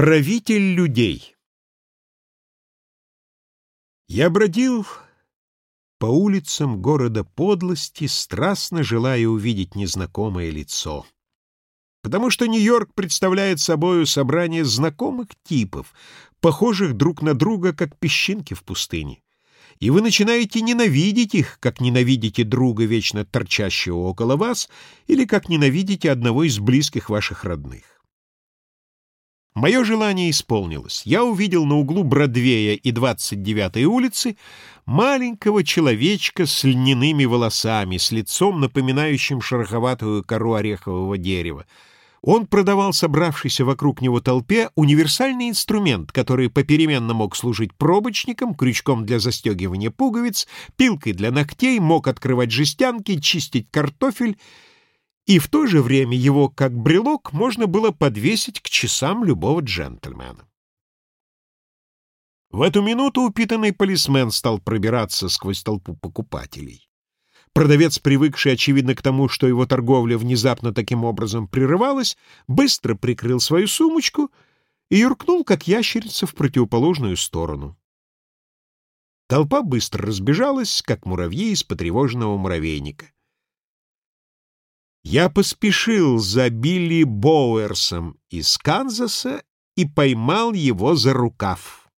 Правитель людей Я бродил по улицам города подлости, страстно желая увидеть незнакомое лицо. Потому что Нью-Йорк представляет собою собрание знакомых типов, похожих друг на друга, как песчинки в пустыне. И вы начинаете ненавидеть их, как ненавидите друга, вечно торчащего около вас, или как ненавидите одного из близких ваших родных. Мое желание исполнилось. Я увидел на углу Бродвея и 29-й улицы маленького человечка с льняными волосами, с лицом, напоминающим шероховатую кору орехового дерева. Он продавал собравшейся вокруг него толпе универсальный инструмент, который попеременно мог служить пробочником, крючком для застегивания пуговиц, пилкой для ногтей, мог открывать жестянки, чистить картофель и в то же время его, как брелок, можно было подвесить к часам любого джентльмена. В эту минуту упитанный полисмен стал пробираться сквозь толпу покупателей. Продавец, привыкший, очевидно, к тому, что его торговля внезапно таким образом прерывалась, быстро прикрыл свою сумочку и юркнул, как ящерица, в противоположную сторону. Толпа быстро разбежалась, как муравьи из потревоженного муравейника. Я поспешил за Билли Боуэрсом из Канзаса и поймал его за рукав.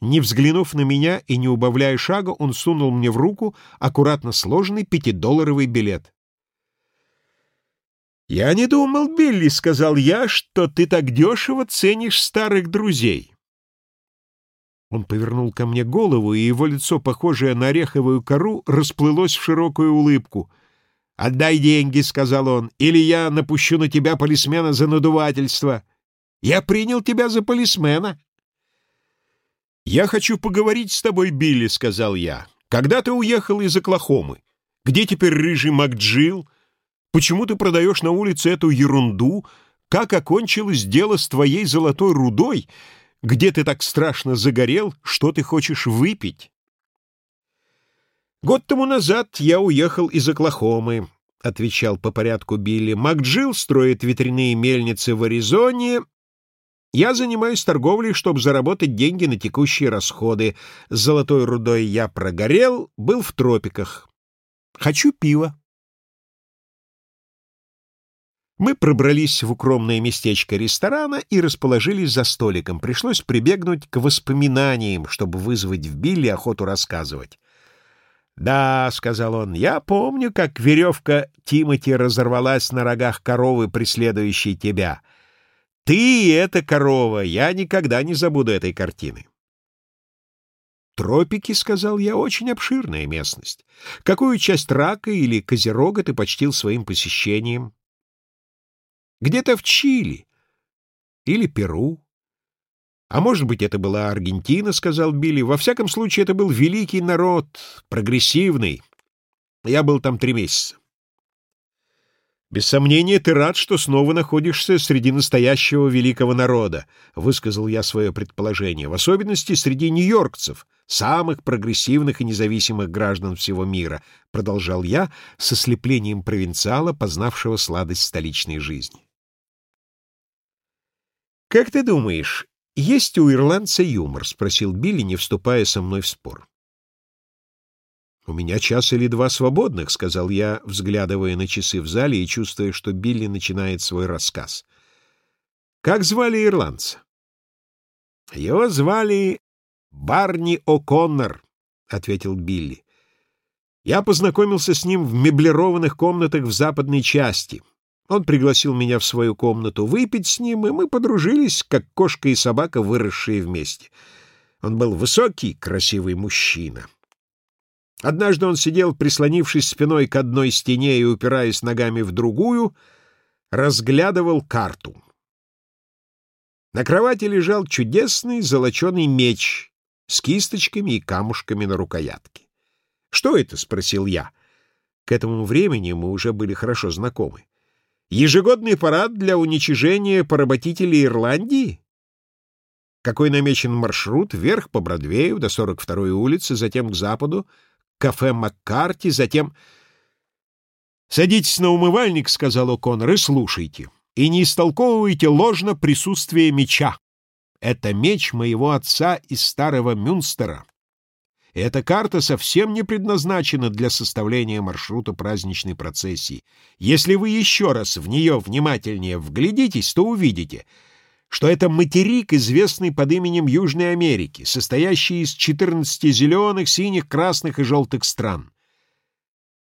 Не взглянув на меня и не убавляя шага, он сунул мне в руку аккуратно сложенный пятидолларовый билет. «Я не думал, Билли, — сказал я, — что ты так дешево ценишь старых друзей». Он повернул ко мне голову, и его лицо, похожее на ореховую кору, расплылось в широкую улыбку — «Отдай деньги», — сказал он, — «или я напущу на тебя полисмена за надувательство. Я принял тебя за полисмена». «Я хочу поговорить с тобой, Билли», — сказал я. «Когда ты уехал из Оклахомы? Где теперь рыжий МакДжилл? Почему ты продаешь на улице эту ерунду? Как окончилось дело с твоей золотой рудой? Где ты так страшно загорел? Что ты хочешь выпить?» «Год тому назад я уехал из Оклахомы», — отвечал по порядку Билли. «Макджилл строит ветряные мельницы в Аризоне. Я занимаюсь торговлей, чтобы заработать деньги на текущие расходы. С золотой рудой я прогорел, был в тропиках. Хочу пива». Мы пробрались в укромное местечко ресторана и расположились за столиком. Пришлось прибегнуть к воспоминаниям, чтобы вызвать в Билли охоту рассказывать. «Да», — сказал он, — «я помню, как веревка Тимати разорвалась на рогах коровы, преследующей тебя. Ты и эта корова, я никогда не забуду этой картины». «Тропики, — сказал я, — очень обширная местность. Какую часть рака или козерога ты почтил своим посещением?» «Где-то в Чили или Перу. «А может быть, это была Аргентина», — сказал Билли. «Во всяком случае, это был великий народ, прогрессивный. Я был там три месяца». «Без сомнения, ты рад, что снова находишься среди настоящего великого народа», — высказал я свое предположение, в особенности среди нью-йоркцев, самых прогрессивных и независимых граждан всего мира, — продолжал я со слеплением провинциала, познавшего сладость столичной жизни. «Как ты думаешь, «Есть у ирландца юмор?» — спросил Билли, не вступая со мной в спор. «У меня час или два свободных», — сказал я, взглядывая на часы в зале и чувствуя, что Билли начинает свой рассказ. «Как звали ирландца?» «Его звали Барни О'Коннор», — ответил Билли. «Я познакомился с ним в меблированных комнатах в западной части. Он пригласил меня в свою комнату выпить с ним, и мы подружились, как кошка и собака, выросшие вместе. Он был высокий, красивый мужчина. Однажды он сидел, прислонившись спиной к одной стене и упираясь ногами в другую, разглядывал карту. На кровати лежал чудесный золоченый меч с кисточками и камушками на рукоятке. «Что это?» — спросил я. К этому времени мы уже были хорошо знакомы. Ежегодный парад для уничижения поработителей Ирландии? Какой намечен маршрут вверх по Бродвею до 42-й улицы, затем к западу, кафе Маккарти, затем... «Садитесь на умывальник», — сказал О'Коннор, — «и слушайте. и не истолковывайте ложно присутствие меча. Это меч моего отца из старого Мюнстера. Эта карта совсем не предназначена для составления маршрута праздничной процессии. Если вы еще раз в нее внимательнее вглядитесь, то увидите, что это материк, известный под именем Южной Америки, состоящий из 14 зеленых, синих, красных и желтых стран.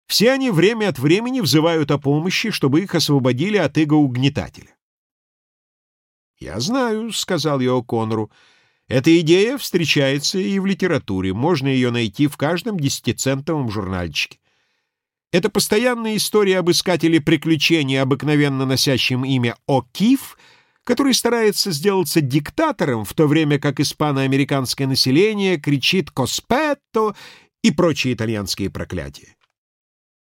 Все они время от времени взывают о помощи, чтобы их освободили от иго-угнетателя. «Я знаю», — сказал я О'Коннору, — эта идея встречается и в литературе, можно ее найти в каждом десятицентовом журнальчике. Это постоянная история об искателе приключений, обыкновенно носящем имя О'Киф, который старается сделаться диктатором, в то время как испано-американское население кричит «Коспетто» и прочие итальянские проклятия.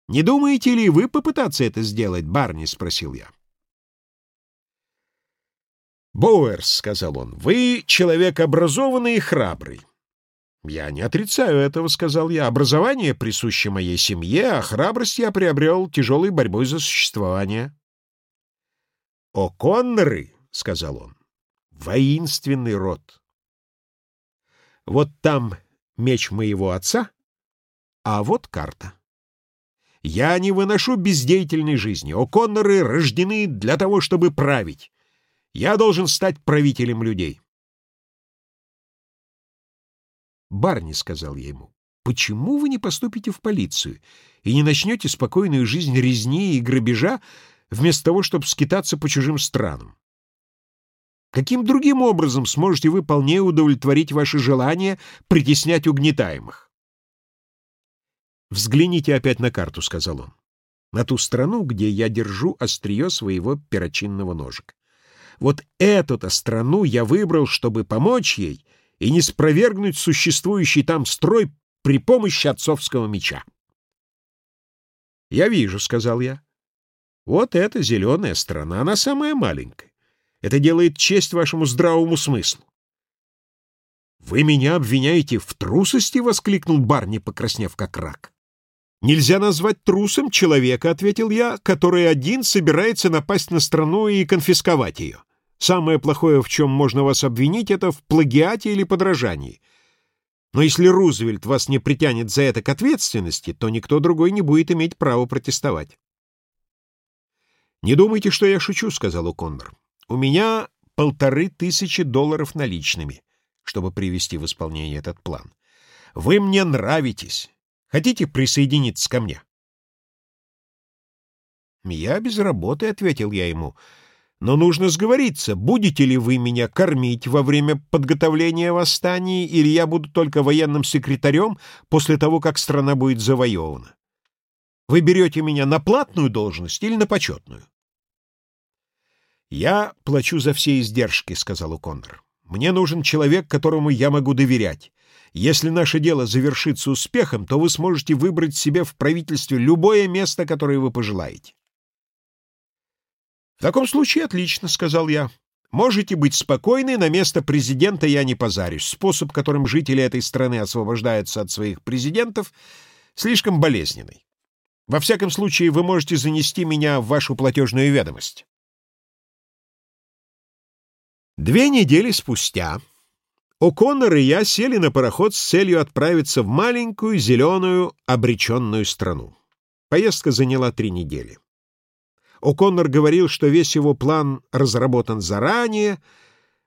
«Не думаете ли вы попытаться это сделать, Барни?» — спросил я. «Боуэрс», — сказал он, — «вы человек образованный и храбрый». «Я не отрицаю этого», — сказал я. «Образование присуще моей семье, а храбрость я приобрел тяжелой борьбой за существование». «О, Конноры», — сказал он, — «воинственный род». Вот там меч моего отца, а вот карта. Я не выношу бездеятельной жизни. О, Конноры рождены для того, чтобы править. Я должен стать правителем людей. «Барни», — сказал я ему, — «почему вы не поступите в полицию и не начнете спокойную жизнь резни и грабежа, вместо того, чтобы скитаться по чужим странам? Каким другим образом сможете вы полнее удовлетворить ваше желание притеснять угнетаемых?» «Взгляните опять на карту», — сказал он, — «на ту страну, где я держу острие своего перочинного ножика. Вот эту-то страну я выбрал, чтобы помочь ей и не спровергнуть существующий там строй при помощи отцовского меча. «Я вижу», — сказал я. «Вот эта зеленая страна, она самая маленькая. Это делает честь вашему здравому смыслу». «Вы меня обвиняете в трусости?» — воскликнул Барни, покраснев как рак. «Нельзя назвать трусом человека», — ответил я, «который один собирается напасть на страну и конфисковать ее. Самое плохое, в чем можно вас обвинить, это в плагиате или подражании. Но если Рузвельт вас не притянет за это к ответственности, то никто другой не будет иметь права протестовать». «Не думайте, что я шучу», — сказал О'Коннор. «У меня полторы тысячи долларов наличными, чтобы привести в исполнение этот план. Вы мне нравитесь». Хотите присоединиться ко мне?» «Я без работы», — ответил я ему. «Но нужно сговориться, будете ли вы меня кормить во время подготовления восстания, или я буду только военным секретарем после того, как страна будет завоевана? Вы берете меня на платную должность или на почетную?» «Я плачу за все издержки», — сказал О'Коннор. «Мне нужен человек, которому я могу доверять. Если наше дело завершится успехом, то вы сможете выбрать себе в правительстве любое место, которое вы пожелаете. — В таком случае отлично, — сказал я. — Можете быть спокойны, на место президента я не позарюсь. Способ, которым жители этой страны освобождаются от своих президентов, слишком болезненный. Во всяком случае, вы можете занести меня в вашу платежную ведомость. Две недели спустя О'Коннор и я сели на пароход с целью отправиться в маленькую, зеленую, обреченную страну. Поездка заняла три недели. О'Коннор говорил, что весь его план разработан заранее,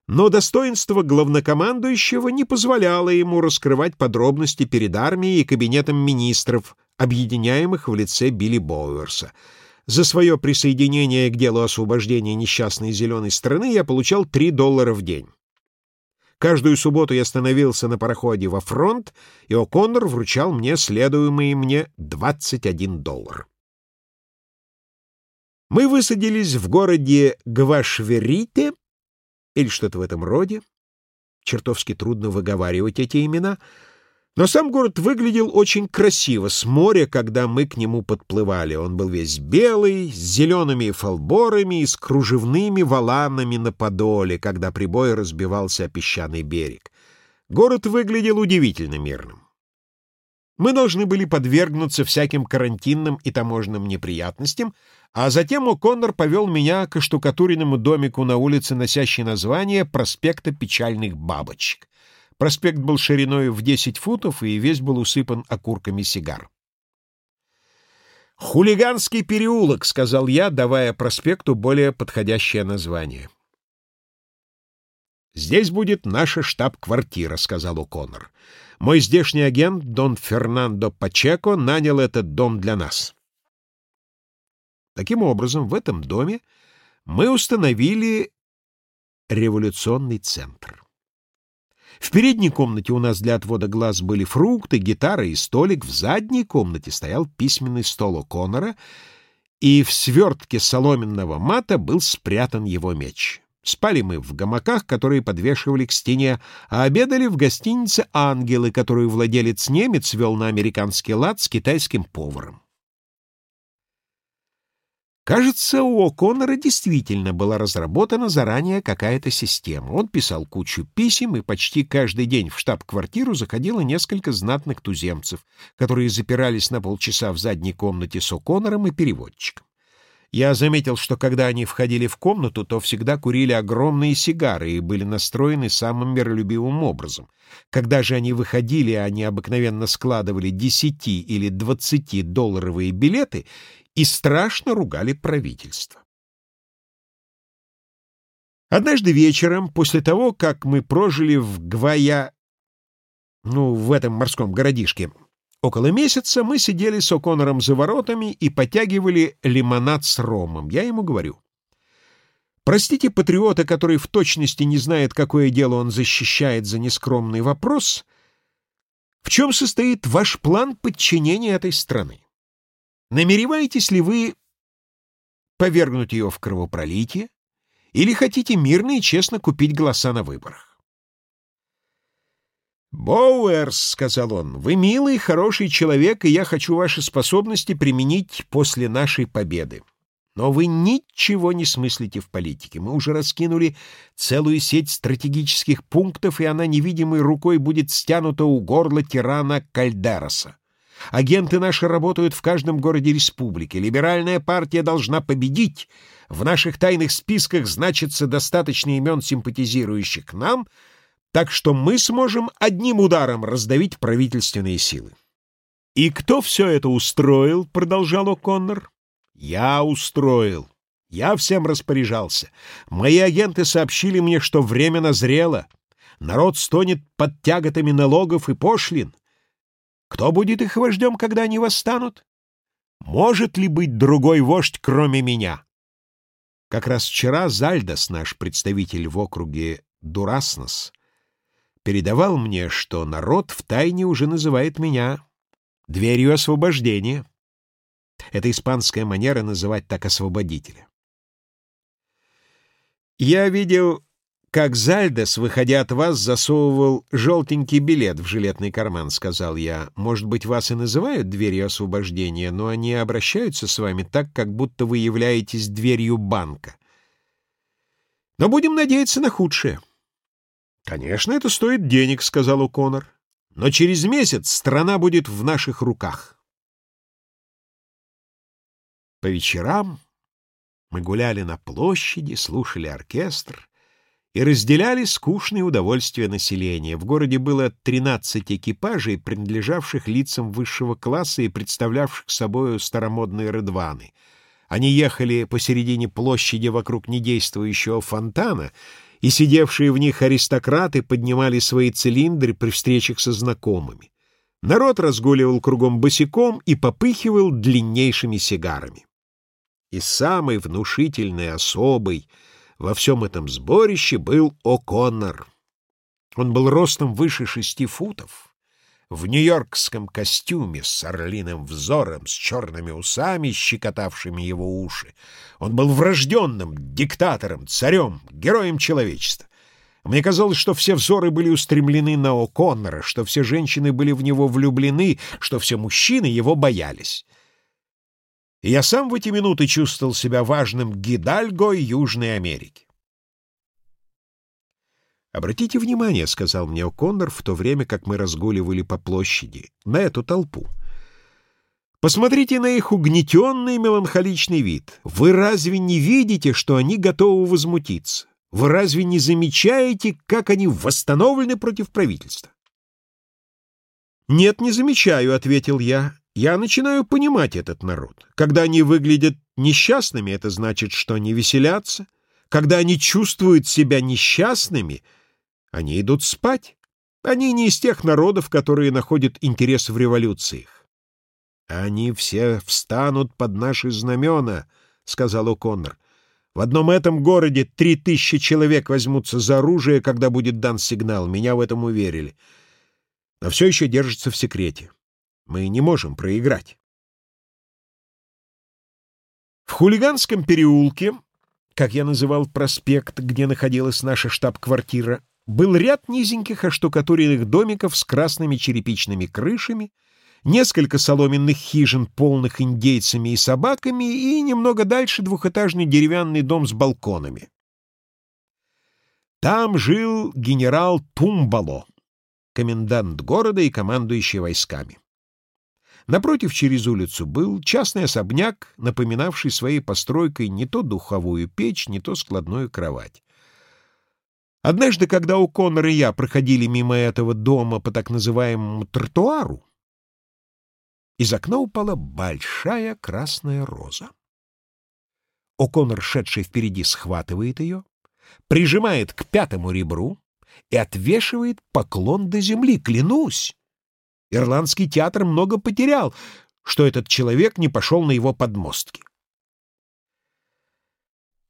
но достоинство главнокомандующего не позволяло ему раскрывать подробности перед армией и кабинетом министров, объединяемых в лице Билли Боуэрса. За свое присоединение к делу освобождения несчастной зеленой страны я получал 3 доллара в день. Каждую субботу я становился на пароходе во фронт, и О'Коннор вручал мне следуемые мне 21 доллар. Мы высадились в городе Гвашверите, или что-то в этом роде. Чертовски трудно выговаривать эти имена — но сам город выглядел очень красиво с моря, когда мы к нему подплывали. Он был весь белый, с зелеными фалборами и с кружевными валанами на подоле, когда прибой разбивался о песчаный берег. Город выглядел удивительно мирным. Мы должны были подвергнуться всяким карантинным и таможенным неприятностям, А затем О'Коннор повел меня к штукатуренному домику на улице, носящей название проспекта печальных бабочек. Проспект был шириной в 10 футов и весь был усыпан окурками сигар. «Хулиганский переулок», — сказал я, давая проспекту более подходящее название. «Здесь будет наша штаб-квартира», — сказал О'Коннор. «Мой здешний агент, Дон Фернандо Пачеко, нанял этот дом для нас». Таким образом, в этом доме мы установили революционный центр. В передней комнате у нас для отвода глаз были фрукты, гитара и столик, в задней комнате стоял письменный стол О'Коннора, и в свертке соломенного мата был спрятан его меч. Спали мы в гамаках, которые подвешивали к стене, а обедали в гостинице «Ангелы», которую владелец-немец вел на американский лад с китайским поваром. Кажется, у О'Коннора действительно была разработана заранее какая-то система. Он писал кучу писем, и почти каждый день в штаб-квартиру заходило несколько знатных туземцев, которые запирались на полчаса в задней комнате с О'Коннором и переводчиком. Я заметил, что когда они входили в комнату, то всегда курили огромные сигары и были настроены самым миролюбивым образом. Когда же они выходили, они обыкновенно складывали 10 или 20 долларовые билеты и страшно ругали правительство. Однажды вечером, после того, как мы прожили в Гвая, ну, в этом морском городишке, около месяца, мы сидели с О'Коннором за воротами и потягивали лимонад с ромом. Я ему говорю, простите патриота, который в точности не знает, какое дело он защищает за нескромный вопрос, в чем состоит ваш план подчинения этой страны? Намереваетесь ли вы повергнуть ее в кровопролитие или хотите мирно и честно купить голоса на выборах? «Боуэрс», — сказал он, — «вы милый, хороший человек, и я хочу ваши способности применить после нашей победы. Но вы ничего не смыслите в политике. Мы уже раскинули целую сеть стратегических пунктов, и она невидимой рукой будет стянута у горла тирана Кальдероса. Агенты наши работают в каждом городе республики. Либеральная партия должна победить. В наших тайных списках значится достаточно имен, симпатизирующих нам, так что мы сможем одним ударом раздавить правительственные силы. «И кто все это устроил?» — продолжал О'Коннор. «Я устроил. Я всем распоряжался. Мои агенты сообщили мне, что время назрело. Народ стонет под тяготами налогов и пошлин. Кто будет их вождем, когда они восстанут? Может ли быть другой вождь, кроме меня? Как раз вчера Зальдас, наш представитель в округе Дураснос, передавал мне, что народ втайне уже называет меня дверью освобождения. Это испанская манера называть так освободителя. Я видел как Зальдес, выходя от вас, засовывал желтенький билет в жилетный карман, — сказал я. Может быть, вас и называют дверью освобождения, но они обращаются с вами так, как будто вы являетесь дверью банка. Но будем надеяться на худшее. — Конечно, это стоит денег, — сказал О'Коннор. — Но через месяц страна будет в наших руках. По вечерам мы гуляли на площади, слушали оркестр, и разделяли скучные удовольствия населения. В городе было 13 экипажей, принадлежавших лицам высшего класса и представлявших собою старомодные рыдваны. Они ехали посередине площади вокруг недействующего фонтана, и сидевшие в них аристократы поднимали свои цилиндры при встречах со знакомыми. Народ разгуливал кругом босиком и попыхивал длиннейшими сигарами. И самый внушительный особый — во всем этом сборище был О'Коннор. Он был ростом выше шести футов, в нью-йоркском костюме с орлиным взором, с черными усами, щекотавшими его уши. Он был врожденным диктатором, царем, героем человечества. Мне казалось, что все взоры были устремлены на О'Коннора, что все женщины были в него влюблены, что все мужчины его боялись. Я сам в эти минуты чувствовал себя важным гидальго Южной Америки. «Обратите внимание», — сказал мне О'Коннор в то время, как мы разгуливали по площади, — «на эту толпу. Посмотрите на их угнетенный меланхоличный вид. Вы разве не видите, что они готовы возмутиться? Вы разве не замечаете, как они восстановлены против правительства? «Нет, не замечаю», — ответил я. «Я начинаю понимать этот народ. Когда они выглядят несчастными, это значит, что они веселятся. Когда они чувствуют себя несчастными, они идут спать. Они не из тех народов, которые находят интерес в революциях. «Они все встанут под наши знамена», — сказал О'Коннор. «В одном этом городе три тысячи человек возьмутся за оружие, когда будет дан сигнал. Меня в этом уверили. Но все еще держится в секрете. Мы не можем проиграть». В хулиганском переулке, как я называл проспект, где находилась наша штаб-квартира, был ряд низеньких оштукатуренных домиков с красными черепичными крышами, несколько соломенных хижин, полных индейцами и собаками, и немного дальше двухэтажный деревянный дом с балконами. Там жил генерал Тумбало, комендант города и командующий войсками. Напротив, через улицу, был частный особняк, напоминавший своей постройкой не то духовую печь, не то складную кровать. Однажды, когда у Коннора и я проходили мимо этого дома по так называемому тротуару, из окна упала большая красная роза. О'Коннор, шедший впереди, схватывает ее, прижимает к пятому ребру и отвешивает поклон до земли. Клянусь! Ирландский театр много потерял, что этот человек не пошел на его подмостки.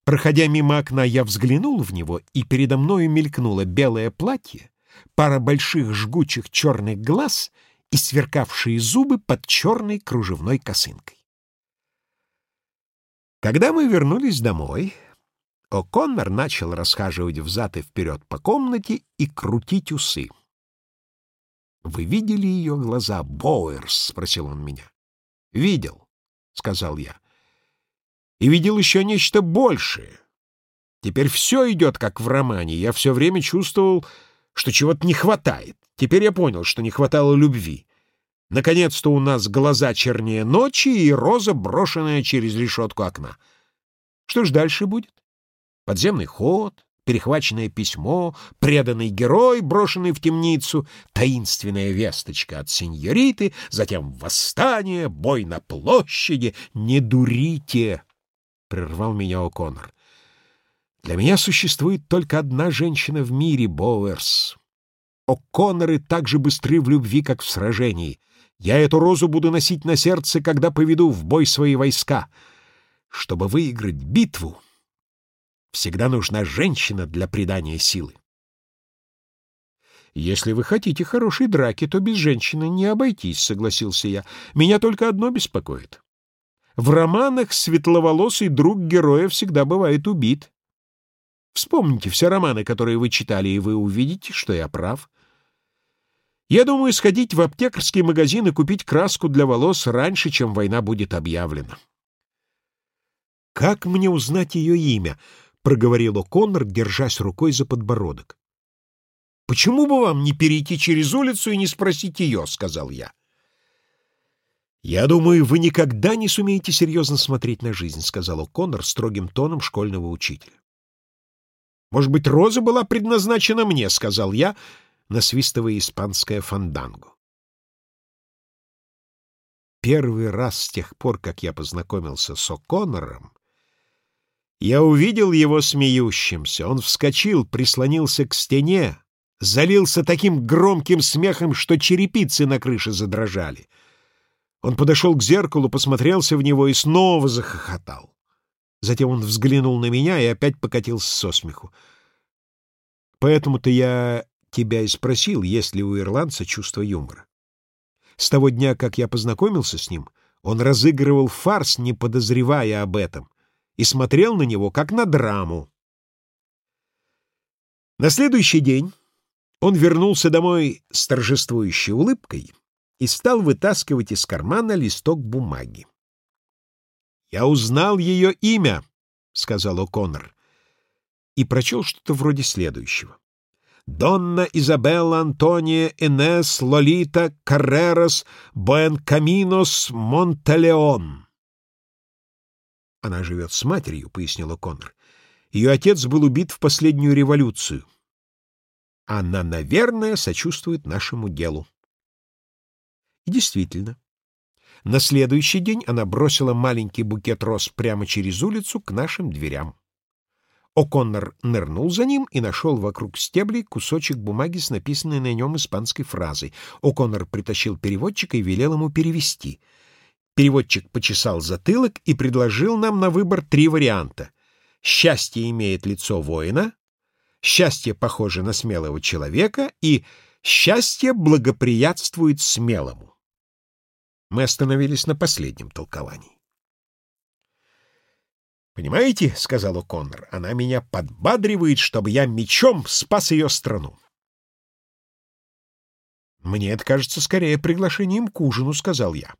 Проходя мимо окна, я взглянул в него, и передо мною мелькнуло белое платье, пара больших жгучих черных глаз — и сверкавшие зубы под черной кружевной косынкой. Когда мы вернулись домой, О'Коннор начал расхаживать взад и вперед по комнате и крутить усы. «Вы видели ее глаза, Боуэрс?» — спросил он меня. «Видел», — сказал я. «И видел еще нечто большее. Теперь все идет, как в романе. Я все время чувствовал, что чего-то не хватает. Теперь я понял, что не хватало любви. Наконец-то у нас глаза чернее ночи и роза, брошенная через решетку окна. Что ж дальше будет? Подземный ход, перехваченное письмо, преданный герой, брошенный в темницу, таинственная весточка от сеньориты, затем восстание, бой на площади. «Не дурите!» — прервал меня О'Коннор. «Для меня существует только одна женщина в мире, Боуэрс. О'Конноры так же быстры в любви, как в сражении. Я эту розу буду носить на сердце, когда поведу в бой свои войска. Чтобы выиграть битву, всегда нужна женщина для придания силы. «Если вы хотите хорошей драки, то без женщины не обойтись», — согласился я. «Меня только одно беспокоит. В романах светловолосый друг героя всегда бывает убит. Вспомните все романы, которые вы читали, и вы увидите, что я прав. Я думаю сходить в аптекарский магазин и купить краску для волос раньше, чем война будет объявлена. «Как мне узнать ее имя?» — проговорил О'Коннор, держась рукой за подбородок. «Почему бы вам не перейти через улицу и не спросить ее?» — сказал я. «Я думаю, вы никогда не сумеете серьезно смотреть на жизнь», — сказал О'Коннор строгим тоном школьного учителя. «Может быть, роза была предназначена мне», — сказал я, — насвистывая испанское фанданго. Первый раз с тех пор, как я познакомился с О'Коннором, я увидел его смеющимся. Он вскочил, прислонился к стене, залился таким громким смехом, что черепицы на крыше задрожали. Он подошел к зеркалу, посмотрелся в него и снова захохотал. Затем он взглянул на меня и опять покатился со смеху. Поэтому-то я тебя и спросил, есть ли у ирландца чувство юмора. С того дня, как я познакомился с ним, он разыгрывал фарс, не подозревая об этом, и смотрел на него, как на драму. На следующий день он вернулся домой с торжествующей улыбкой и стал вытаскивать из кармана листок бумаги. «Я узнал ее имя», — сказал О'Коннор, и прочел что-то вроде следующего. Донна Изабелла Антония Энес Лолита Каррерас Буэнкаминос Монталеон. Она живет с матерью, — пояснила Коннор. Ее отец был убит в последнюю революцию. Она, наверное, сочувствует нашему делу. И действительно, на следующий день она бросила маленький букет роз прямо через улицу к нашим дверям. О'Коннор нырнул за ним и нашел вокруг стеблей кусочек бумаги с написанной на нем испанской фразой. О'Коннор притащил переводчика и велел ему перевести. Переводчик почесал затылок и предложил нам на выбор три варианта. «Счастье имеет лицо воина», «Счастье похоже на смелого человека» и «Счастье благоприятствует смелому». Мы остановились на последнем толковании. «Понимаете, — сказал О'Коннор, — она меня подбадривает, чтобы я мечом спас ее страну». «Мне это кажется скорее приглашением к ужину», — сказал я.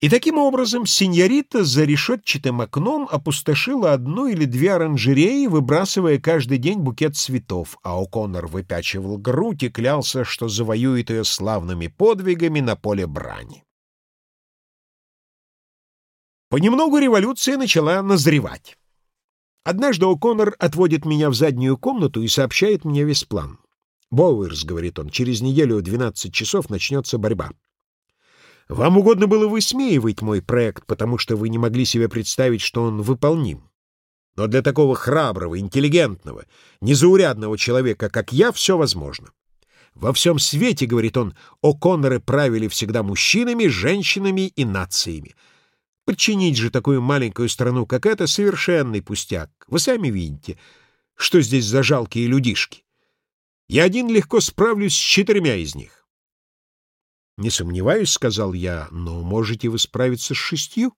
И таким образом сеньорита за решетчатым окном опустошила одну или две оранжереи, выбрасывая каждый день букет цветов, а О'Коннор выпячивал грудь и клялся, что завоюет ее славными подвигами на поле брани. Понемногу революция начала назревать. Однажды О'Коннор отводит меня в заднюю комнату и сообщает мне весь план. «Боуэрс», — говорит он, — «через неделю в 12 часов начнется борьба. Вам угодно было высмеивать мой проект, потому что вы не могли себе представить, что он выполним. Но для такого храброго, интеллигентного, незаурядного человека, как я, все возможно. Во всем свете, — говорит он, — О'Конноры правили всегда мужчинами, женщинами и нациями. Подчинить же такую маленькую страну, как эта, совершенный пустяк. Вы сами видите, что здесь за жалкие людишки. Я один легко справлюсь с четырьмя из них. — Не сомневаюсь, — сказал я, — но можете вы справиться с шестью?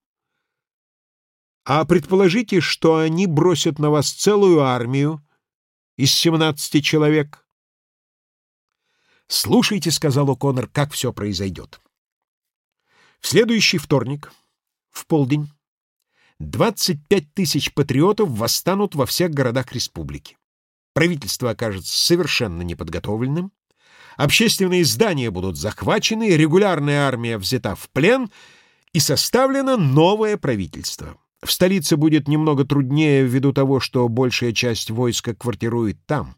— А предположите, что они бросят на вас целую армию из семнадцати человек? — Слушайте, — сказал О'Коннор, — как все произойдет. В следующий вторник в полдень 25 тысяч патриотов восстанут во всех городах республики. Правительство окажется совершенно неподготовленным, общественные здания будут захвачены, регулярная армия взята в плен и составлено новое правительство. В столице будет немного труднее ввиду того, что большая часть войска квартирует там.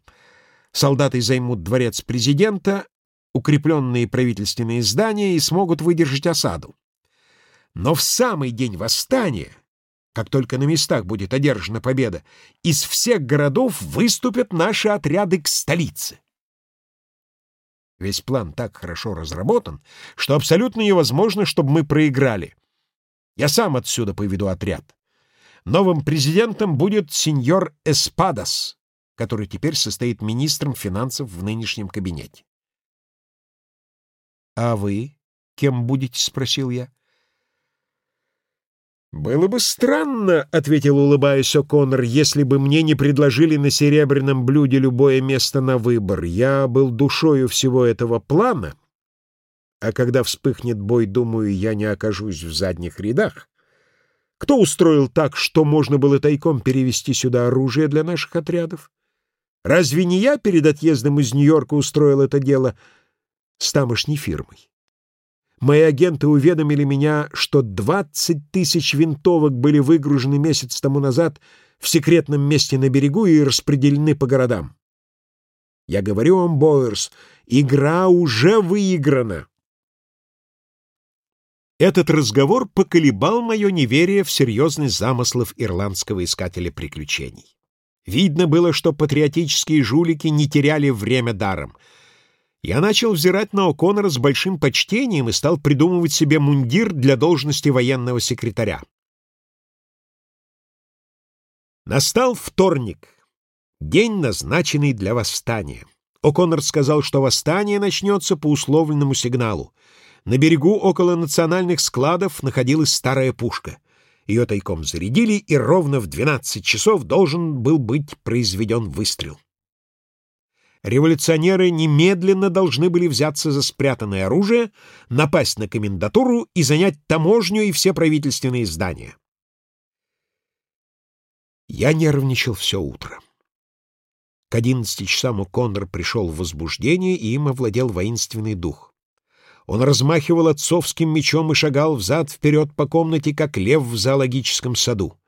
Солдаты займут дворец президента, укрепленные правительственные здания и смогут выдержать осаду. Но в самый день восстания, как только на местах будет одержана победа, из всех городов выступят наши отряды к столице. Весь план так хорошо разработан, что абсолютно невозможно, чтобы мы проиграли. Я сам отсюда поведу отряд. Новым президентом будет сеньор Эспадас, который теперь состоит министром финансов в нынешнем кабинете. — А вы кем будете? — спросил я. «Было бы странно, — ответил, улыбаясь О'Коннор, — если бы мне не предложили на серебряном блюде любое место на выбор. Я был душою всего этого плана, а когда вспыхнет бой, думаю, я не окажусь в задних рядах. Кто устроил так, что можно было тайком перевести сюда оружие для наших отрядов? Разве не я перед отъездом из Нью-Йорка устроил это дело с тамошней фирмой? Мои агенты уведомили меня, что 20 тысяч винтовок были выгружены месяц тому назад в секретном месте на берегу и распределены по городам. Я говорю вам, Бойерс, игра уже выиграна. Этот разговор поколебал мое неверие в серьезность замыслов ирландского искателя приключений. Видно было, что патриотические жулики не теряли время даром — я начал взирать на О'Коннора с большим почтением и стал придумывать себе мундир для должности военного секретаря. Настал вторник, день, назначенный для восстания. О'Коннор сказал, что восстание начнется по условленному сигналу. На берегу около национальных складов находилась старая пушка. Ее тайком зарядили, и ровно в 12 часов должен был быть произведен выстрел революционеры немедленно должны были взяться за спрятанное оружие, напасть на комендатуру и занять таможню и все правительственные здания. Я нервничал все утро. К одиннадцати часам О'Коннор пришел в возбуждение, и им овладел воинственный дух. Он размахивал отцовским мечом и шагал взад-вперед по комнате, как лев в зоологическом саду.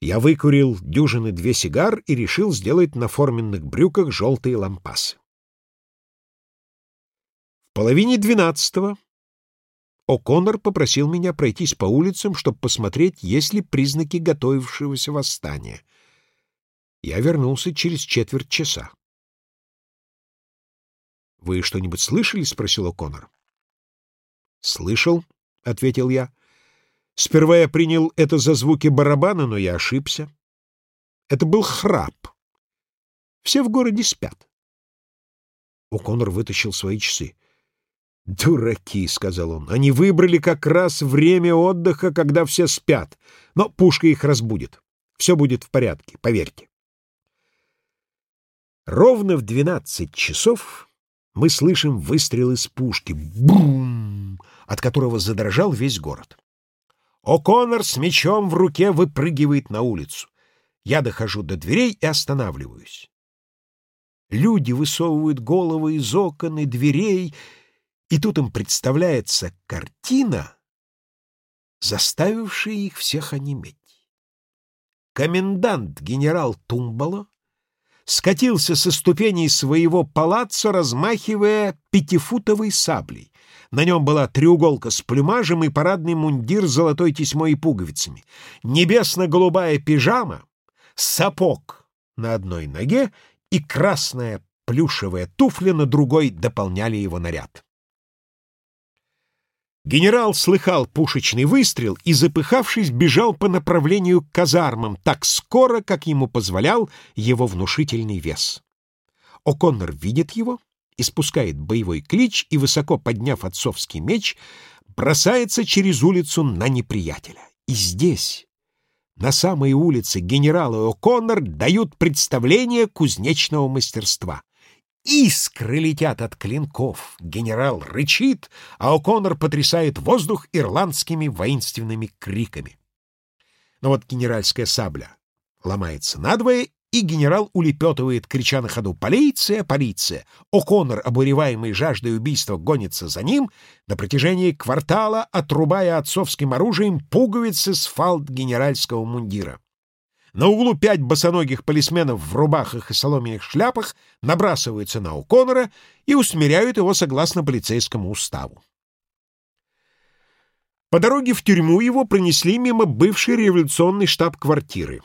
Я выкурил дюжины две сигар и решил сделать на форменных брюках желтые лампасы. В половине двенадцатого О'Коннор попросил меня пройтись по улицам, чтобы посмотреть, есть ли признаки готовившегося восстания. Я вернулся через четверть часа. «Вы что-нибудь слышали?» — спросил О'Коннор. «Слышал», — ответил я. Сперва я принял это за звуки барабана, но я ошибся. Это был храп. Все в городе спят. О'Коннор вытащил свои часы. «Дураки», — сказал он, — «они выбрали как раз время отдыха, когда все спят, но пушка их разбудит. Все будет в порядке, поверьте». Ровно в двенадцать часов мы слышим выстрел из пушки, бум, от которого задрожал весь город. О'Коннор с мечом в руке выпрыгивает на улицу. Я дохожу до дверей и останавливаюсь. Люди высовывают головы из окон и дверей, и тут им представляется картина, заставившая их всех онеметь. Комендант генерал Тумбало скатился со ступеней своего палаццо, размахивая пятифутовой саблей. На нем была треуголка с плюмажем и парадный мундир с золотой тесьмой и пуговицами. Небесно-голубая пижама, сапог на одной ноге и красная плюшевая туфля на другой дополняли его наряд. Генерал слыхал пушечный выстрел и, запыхавшись, бежал по направлению к казармам так скоро, как ему позволял его внушительный вес. О'Коннор видит его испускает боевой клич и, высоко подняв отцовский меч, бросается через улицу на неприятеля. И здесь, на самой улице, генералы О'Коннор дают представление кузнечного мастерства. Искры летят от клинков, генерал рычит, а О'Коннор потрясает воздух ирландскими воинственными криками. Но вот генеральская сабля ломается надвое и генерал улепетывает, крича на ходу «Полиция! Полиция!». О'Коннор, обуреваемый жаждой убийства, гонится за ним на протяжении квартала, отрубая отцовским оружием пуговицы с фалд генеральского мундира. На углу пять босоногих полисменов в рубахах и соломенных шляпах набрасываются на О'Коннора и усмиряют его согласно полицейскому уставу. По дороге в тюрьму его пронесли мимо бывшей революционной штаб-квартиры.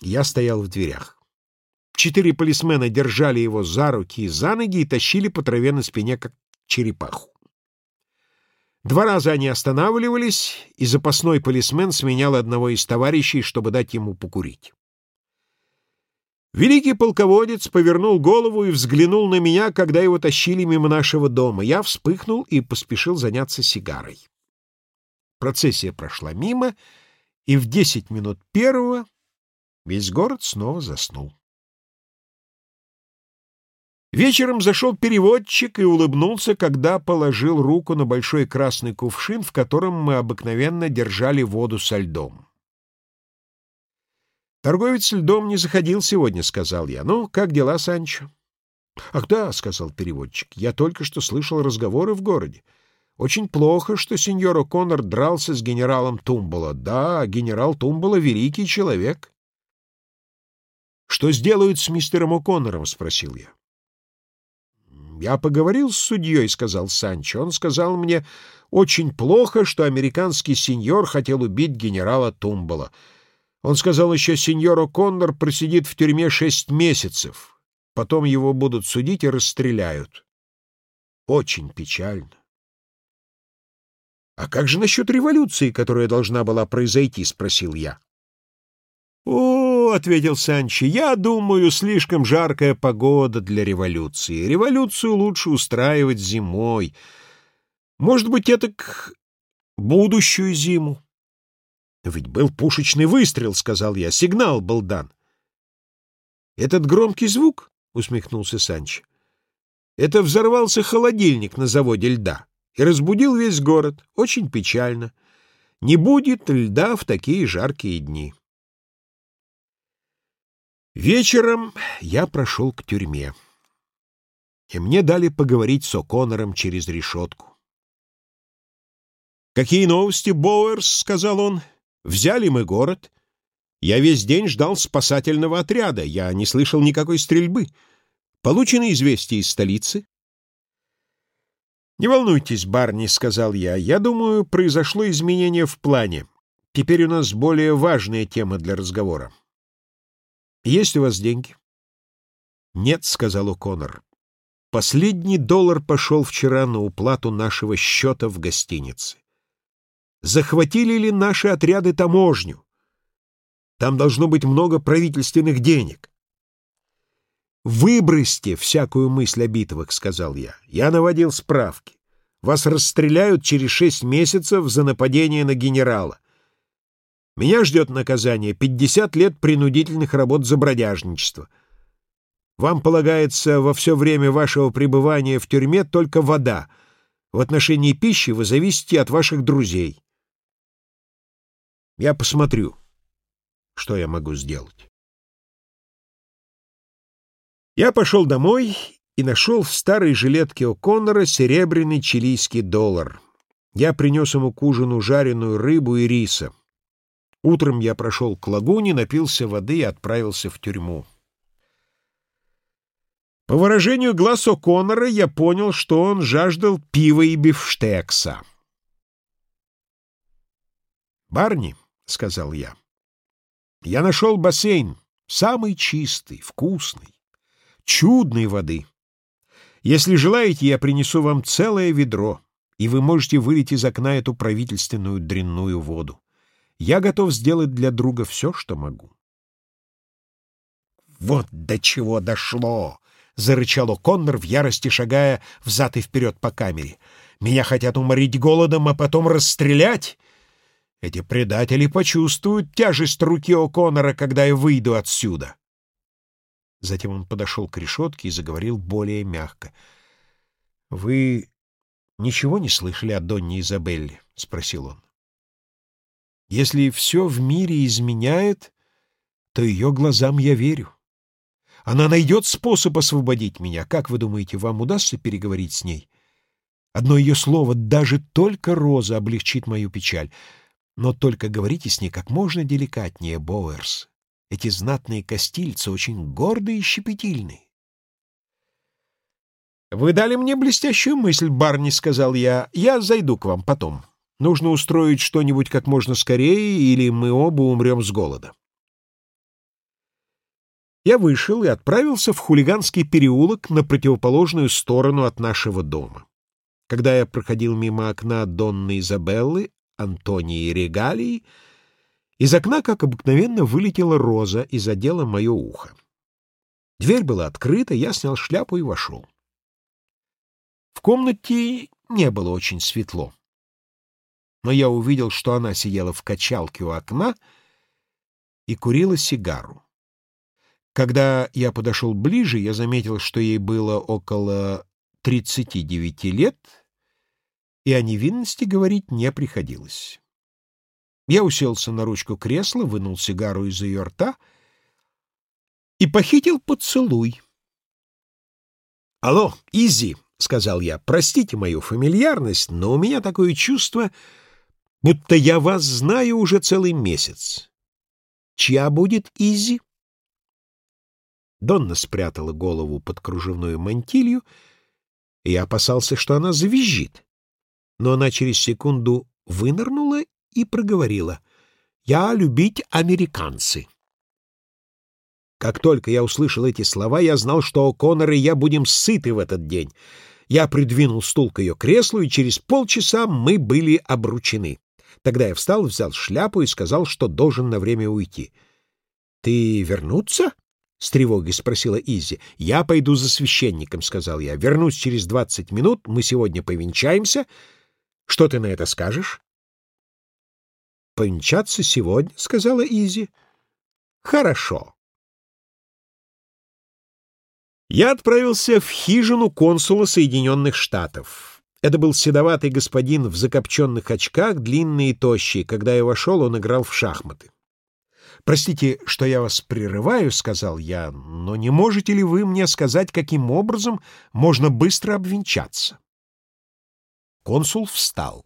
Я стоял в дверях. Четыре полисмена держали его за руки и за ноги и тащили по траве на спине, как черепаху. Два раза они останавливались, и запасной полисмен сменял одного из товарищей, чтобы дать ему покурить. Великий полководец повернул голову и взглянул на меня, когда его тащили мимо нашего дома. Я вспыхнул и поспешил заняться сигарой. Процессия прошла мимо, и в десять минут первого Весь город снова заснул. Вечером зашел переводчик и улыбнулся, когда положил руку на большой красный кувшин, в котором мы обыкновенно держали воду со льдом. «Торговец льдом не заходил сегодня», — сказал я. «Ну, как дела, Санчо?» «Ах да», — сказал переводчик, — «я только что слышал разговоры в городе. Очень плохо, что сеньор О'Коннор дрался с генералом Тумбола. Да, генерал Тумбола — великий человек». «Что сделают с мистером О'Коннором?» — спросил я. «Я поговорил с судьей», — сказал Санчо. «Он сказал мне, очень плохо, что американский сеньор хотел убить генерала Тумбола. Он сказал еще, сеньор О'Коннор просидит в тюрьме шесть месяцев. Потом его будут судить и расстреляют. Очень печально». «А как же насчет революции, которая должна была произойти?» — спросил я. «О, — ответил Санчо, — я думаю, слишком жаркая погода для революции. Революцию лучше устраивать зимой. Может быть, это к будущую зиму. Ведь был пушечный выстрел, — сказал я, — сигнал был дан. Этот громкий звук, — усмехнулся Санчо, — это взорвался холодильник на заводе льда и разбудил весь город. Очень печально. Не будет льда в такие жаркие дни. Вечером я прошел к тюрьме, и мне дали поговорить с О'Коннором через решетку. «Какие новости, Боуэрс?» — сказал он. «Взяли мы город. Я весь день ждал спасательного отряда. Я не слышал никакой стрельбы. Получены известия из столицы?» «Не волнуйтесь, Барни», — сказал я. «Я думаю, произошло изменение в плане. Теперь у нас более важная тема для разговора. Есть у вас деньги? Нет, сказал О'Коннор. Последний доллар пошел вчера на уплату нашего счета в гостинице. Захватили ли наши отряды таможню? Там должно быть много правительственных денег. «Выбросьте всякую мысль о битвах», — сказал я. «Я наводил справки. Вас расстреляют через шесть месяцев за нападение на генерала. Меня ждет наказание 50 лет принудительных работ за бродяжничество. Вам полагается во все время вашего пребывания в тюрьме только вода. В отношении пищи вы зависите от ваших друзей. Я посмотрю, что я могу сделать. Я пошел домой и нашел в старой жилетке О'Коннора серебряный чилийский доллар. Я принес ему к ужину жареную рыбу и риса. Утром я прошел к лагуне, напился воды и отправился в тюрьму. По выражению глаз О'Коннора я понял, что он жаждал пива и бифштекса. «Барни», — сказал я, — «я нашел бассейн, самый чистый, вкусный, чудной воды. Если желаете, я принесу вам целое ведро, и вы можете вылить из окна эту правительственную дрянную воду. Я готов сделать для друга все, что могу. «Вот до чего дошло!» — зарычал О'Коннор в ярости, шагая взад и вперед по камере. «Меня хотят уморить голодом, а потом расстрелять? Эти предатели почувствуют тяжесть руки О'Коннора, когда я выйду отсюда!» Затем он подошел к решетке и заговорил более мягко. «Вы ничего не слышали о Донне Изабелле?» — спросил он. Если все в мире изменяет, то ее глазам я верю. Она найдет способ освободить меня. Как вы думаете, вам удастся переговорить с ней? Одно ее слово, даже только роза, облегчит мою печаль. Но только говорите с ней как можно деликатнее, Боуэрс. Эти знатные костильцы очень гордые и щепетильные. «Вы дали мне блестящую мысль, Барни», — сказал я. «Я зайду к вам потом». Нужно устроить что-нибудь как можно скорее, или мы оба умрем с голода. Я вышел и отправился в хулиганский переулок на противоположную сторону от нашего дома. Когда я проходил мимо окна Донны Изабеллы, Антонии Регалии, из окна, как обыкновенно, вылетела роза и задела мое ухо. Дверь была открыта, я снял шляпу и вошел. В комнате не было очень светло но я увидел, что она сидела в качалке у окна и курила сигару. Когда я подошел ближе, я заметил, что ей было около 39 лет, и о невинности говорить не приходилось. Я уселся на ручку кресла, вынул сигару из ее рта и похитил поцелуй. «Алло, Изи!» — сказал я. «Простите мою фамильярность, но у меня такое чувство, будто я вас знаю уже целый месяц. Чья будет Изи? Донна спрятала голову под кружевную мантилью, и я опасался, что она завизжит. Но она через секунду вынырнула и проговорила. «Я любить американцы». Как только я услышал эти слова, я знал, что О'Коннор и я будем сыты в этот день. Я придвинул стул к ее креслу, и через полчаса мы были обручены. Тогда я встал, взял шляпу и сказал, что должен на время уйти. — Ты вернуться? — с тревогой спросила Изи. — Я пойду за священником, — сказал я. — Вернусь через двадцать минут, мы сегодня повенчаемся. Что ты на это скажешь? — Повенчаться сегодня, — сказала Изи. — Хорошо. Я отправился в хижину консула Соединенных Штатов. Это был седоватый господин в закопченных очках, длинный и тощий. Когда я вошел, он играл в шахматы. «Простите, что я вас прерываю», — сказал я, «но не можете ли вы мне сказать, каким образом можно быстро обвенчаться?» Консул встал.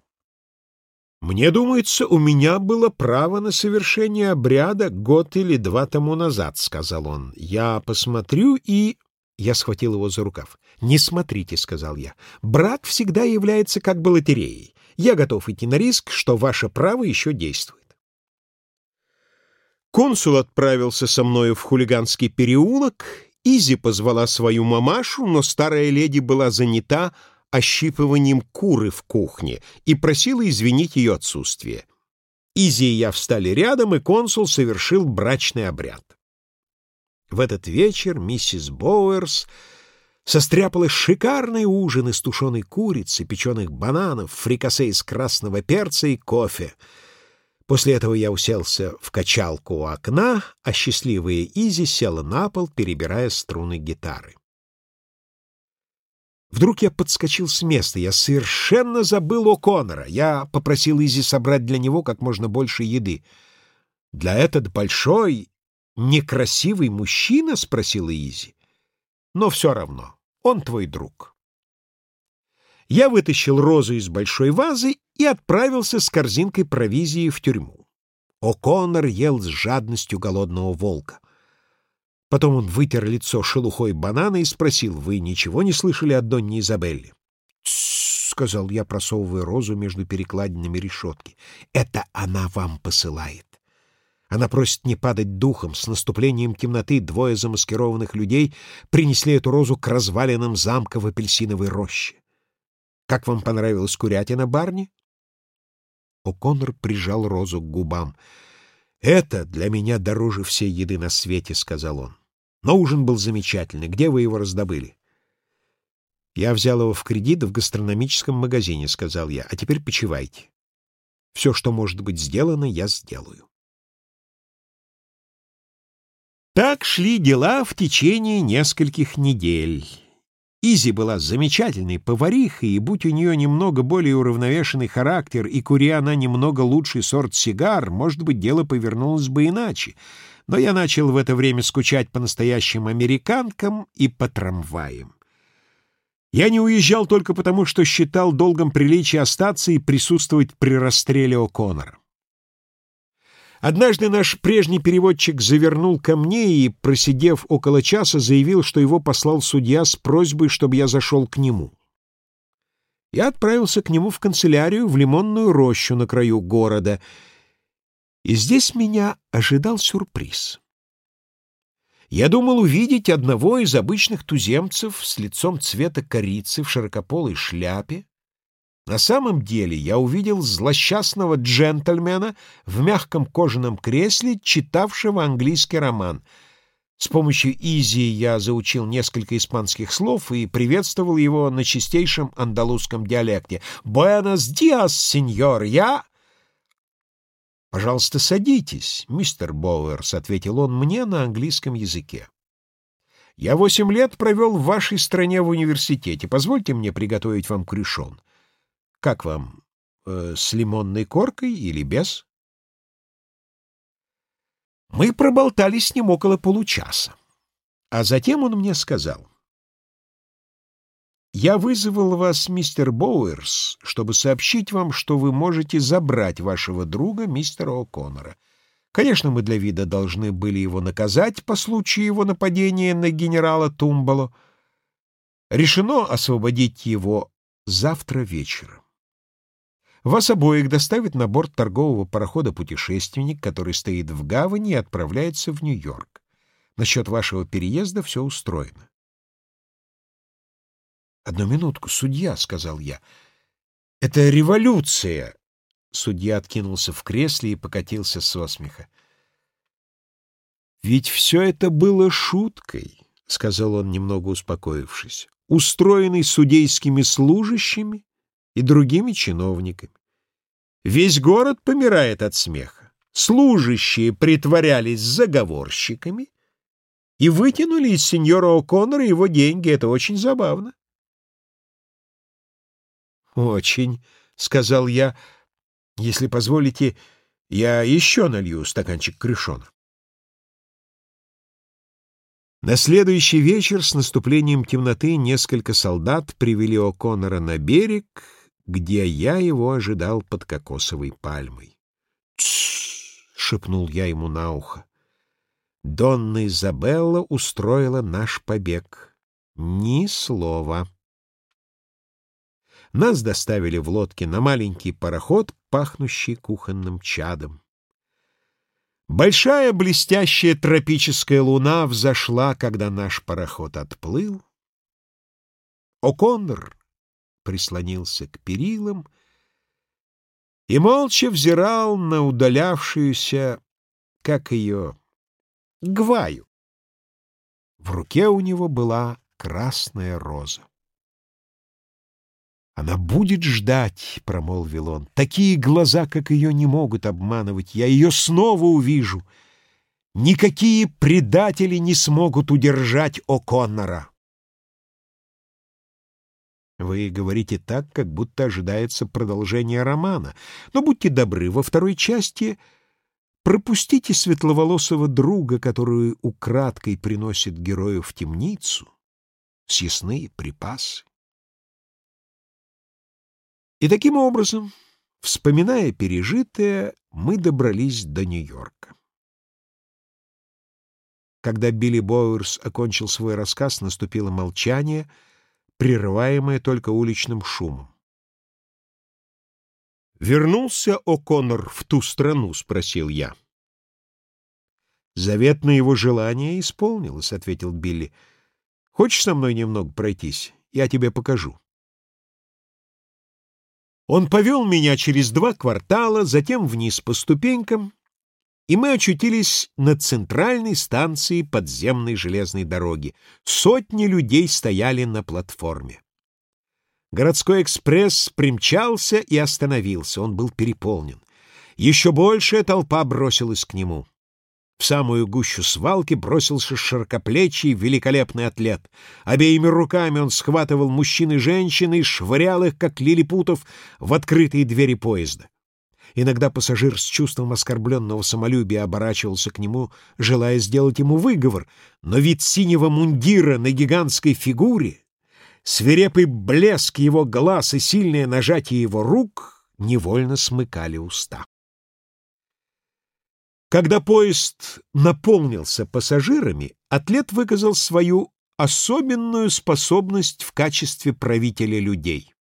«Мне думается, у меня было право на совершение обряда год или два тому назад», — сказал он. «Я посмотрю и...» Я схватил его за рукав. «Не смотрите», — сказал я. «Брак всегда является как бы лотереей. Я готов идти на риск, что ваше право еще действует». Консул отправился со мною в хулиганский переулок. Изи позвала свою мамашу, но старая леди была занята ощипыванием куры в кухне и просила извинить ее отсутствие. Изи и я встали рядом, и консул совершил брачный обряд. В этот вечер миссис Боуэрс состряпала шикарный ужин из тушеной курицы, печеных бананов, фрикасе из красного перца и кофе. После этого я уселся в качалку у окна, а счастливая Изи села на пол, перебирая струны гитары. Вдруг я подскочил с места. Я совершенно забыл о Конора. Я попросил Изи собрать для него как можно больше еды. «Для этот большой некрасивый мужчина?» — спросила Изи. «Но все равно, он твой друг». Я вытащил розу из большой вазы и отправился с корзинкой провизии в тюрьму. О'Коннор ел с жадностью голодного волка. Потом он вытер лицо шелухой банана и спросил, «Вы ничего не слышали от Донни Изабелли?» сказал я, просовывая розу между перекладинами решетки. «Это она вам посылает. Она просит не падать духом. С наступлением темноты двое замаскированных людей принесли эту розу к развалинам замка в апельсиновой роще. Как вам понравилась курятина, Барни?» О'Коннор прижал розу к губам. «Это для меня дороже всей еды на свете», — сказал он. «Но ужин был замечательный. Где вы его раздобыли?» «Я взял его в кредит в гастрономическом магазине», — сказал я. «А теперь почивайте. Все, что может быть сделано, я сделаю». Так шли дела в течение нескольких недель. Изи была замечательной поварихой, и будь у нее немного более уравновешенный характер, и кури она немного лучший сорт сигар, может быть, дело повернулось бы иначе. Но я начал в это время скучать по настоящим американкам и по трамваям. Я не уезжал только потому, что считал долгом приличия остаться и присутствовать при расстреле О'Коннора. Однажды наш прежний переводчик завернул ко мне и, просидев около часа, заявил, что его послал судья с просьбой, чтобы я зашел к нему. Я отправился к нему в канцелярию в лимонную рощу на краю города, и здесь меня ожидал сюрприз. Я думал увидеть одного из обычных туземцев с лицом цвета корицы в широкополой шляпе, на самом деле я увидел злосчастного джентльмена в мягком кожаном кресле, читавшего английский роман. С помощью Изи я заучил несколько испанских слов и приветствовал его на чистейшем андалузском диалекте. «Буэнос диас, сеньор, я...» «Пожалуйста, садитесь, мистер Боуэрс», — ответил он мне на английском языке. «Я восемь лет провел в вашей стране в университете. Позвольте мне приготовить вам крюшон». Как вам, э, с лимонной коркой или без? Мы проболтали с ним около получаса. А затем он мне сказал. «Я вызвал вас, мистер Боуэрс, чтобы сообщить вам, что вы можете забрать вашего друга, мистера О'Коннора. Конечно, мы для вида должны были его наказать по случаю его нападения на генерала Тумбало. Решено освободить его завтра вечером. Вас обоих доставят на борт торгового парохода «Путешественник», который стоит в гавани и отправляется в Нью-Йорк. Насчет вашего переезда все устроено. «Одну минутку, судья», — сказал я. «Это революция!» Судья откинулся в кресле и покатился со смеха. «Ведь все это было шуткой», — сказал он, немного успокоившись, «устроенной судейскими служащими и другими чиновниками. Весь город помирает от смеха. Служащие притворялись заговорщиками и вытянули из сеньора О'Коннора его деньги. Это очень забавно. «Очень», — сказал я. «Если позволите, я еще налью стаканчик крышона». На следующий вечер с наступлением темноты несколько солдат привели О'Коннора на берег, где я его ожидал под кокосовой пальмой. «Тссс!» — шепнул я ему на ухо. Донна Изабелла устроила наш побег. Ни слова. Нас доставили в лодке на маленький пароход, пахнущий кухонным чадом. Большая блестящая тропическая луна взошла, когда наш пароход отплыл. О'Коннор прислонился к перилам и молча взирал на удалявшуюся, как ее, гваю. В руке у него была красная роза. «Она будет ждать», — промолвил он. «Такие глаза, как ее, не могут обманывать. Я ее снова увижу. Никакие предатели не смогут удержать О'Коннора». Вы говорите так, как будто ожидается продолжение романа. Но будьте добры, во второй части пропустите светловолосого друга, который украдкой приносит герою в темницу, съестные припасы. И таким образом, вспоминая пережитое, мы добрались до Нью-Йорка. Когда Билли Боуэрс окончил свой рассказ, наступило молчание, прерываемое только уличным шумом. «Вернулся О'Коннор в ту страну?» — спросил я. «Заветное его желание исполнилось», — ответил Билли. «Хочешь со мной немного пройтись? Я тебе покажу». Он повел меня через два квартала, затем вниз по ступенькам, и мы очутились на центральной станции подземной железной дороги. Сотни людей стояли на платформе. Городской экспресс примчался и остановился, он был переполнен. Еще большая толпа бросилась к нему. В самую гущу свалки бросился широкоплечий великолепный атлет. Обеими руками он схватывал мужчин и женщин и швырял их, как лилипутов, в открытые двери поезда. Иногда пассажир с чувством оскорбленного самолюбия оборачивался к нему, желая сделать ему выговор, но вид синего мундира на гигантской фигуре, свирепый блеск его глаз и сильное нажатие его рук невольно смыкали уста. Когда поезд наполнился пассажирами, атлет выказал свою особенную способность в качестве правителя людей.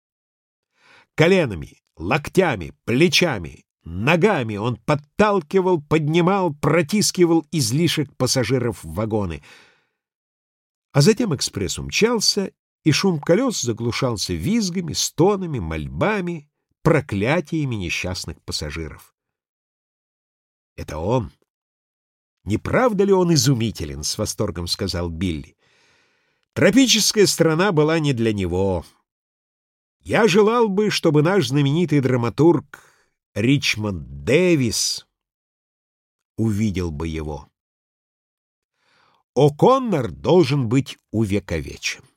Коленами, локтями, плечами, ногами он подталкивал, поднимал, протискивал излишек пассажиров в вагоны. А затем экспресс умчался, и шум колес заглушался визгами, стонами, мольбами, проклятиями несчастных пассажиров. Это он. Не правда ли он изумителен, с восторгом сказал Билли. Тропическая страна была не для него. Я желал бы, чтобы наш знаменитый драматург Ричмонд Дэвис увидел бы его. О'Коннор должен быть увековечен.